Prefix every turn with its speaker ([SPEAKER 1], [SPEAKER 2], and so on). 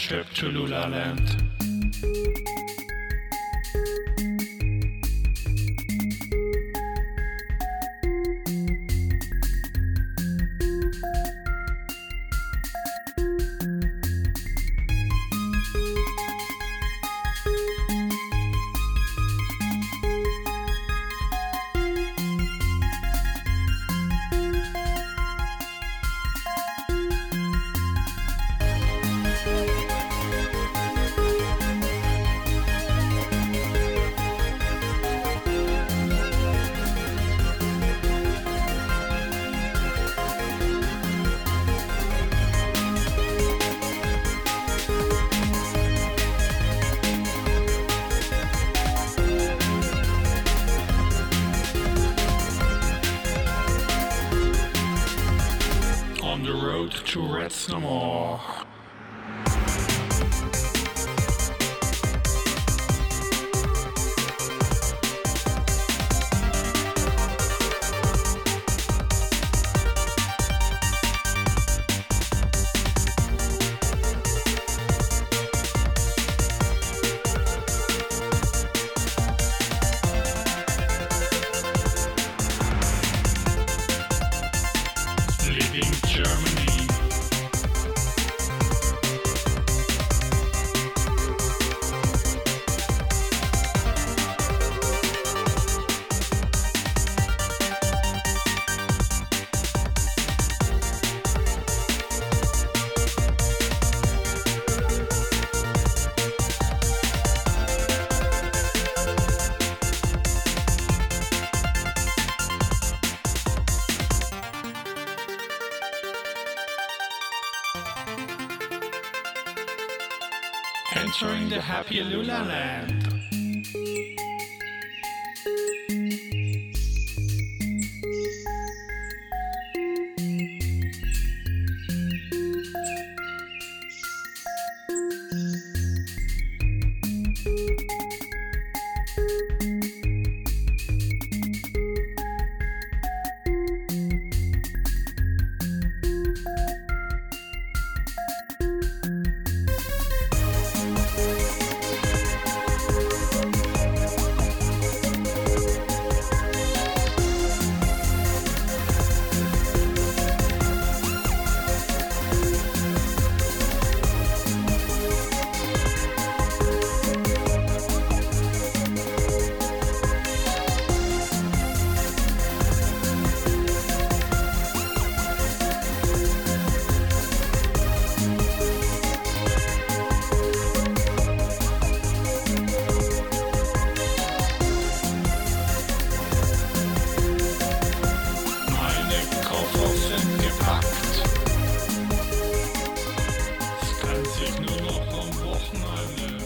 [SPEAKER 1] stirbt Cholula Land. On the road to Reds Entering the happy Lula Land. sich nur noch am Wochenende.